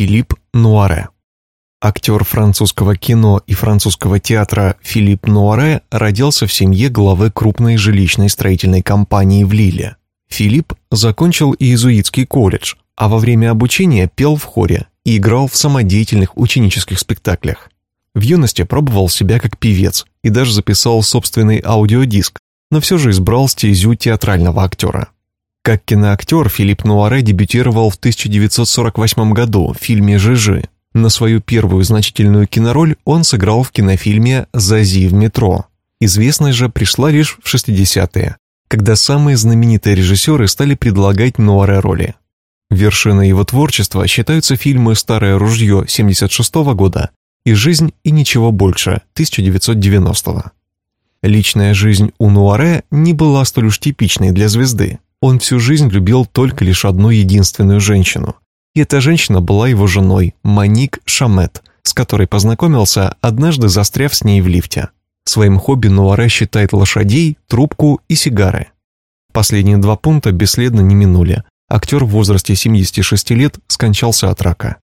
Филипп Нуаре. Актер французского кино и французского театра Филипп Нуаре родился в семье главы крупной жилищной строительной компании в Лиле. Филипп закончил иезуитский колледж, а во время обучения пел в хоре и играл в самодеятельных ученических спектаклях. В юности пробовал себя как певец и даже записал собственный аудиодиск, но все же избрал стезю театрального актера. Как киноактер Филипп Нуаре дебютировал в 1948 году в фильме «Жижи». На свою первую значительную кинороль он сыграл в кинофильме «Зази в метро». Известность же пришла лишь в 60-е, когда самые знаменитые режиссеры стали предлагать Нуаре роли. Вершиной его творчества считаются фильмы «Старое ружье» 1976 года и «Жизнь и ничего больше» 1990 -го. Личная жизнь у Нуаре не была столь уж типичной для звезды. Он всю жизнь любил только лишь одну единственную женщину. И эта женщина была его женой, Маник Шамет, с которой познакомился, однажды застряв с ней в лифте. Своим хобби Нуаре считает лошадей, трубку и сигары. Последние два пункта бесследно не минули. Актер в возрасте 76 лет скончался от рака.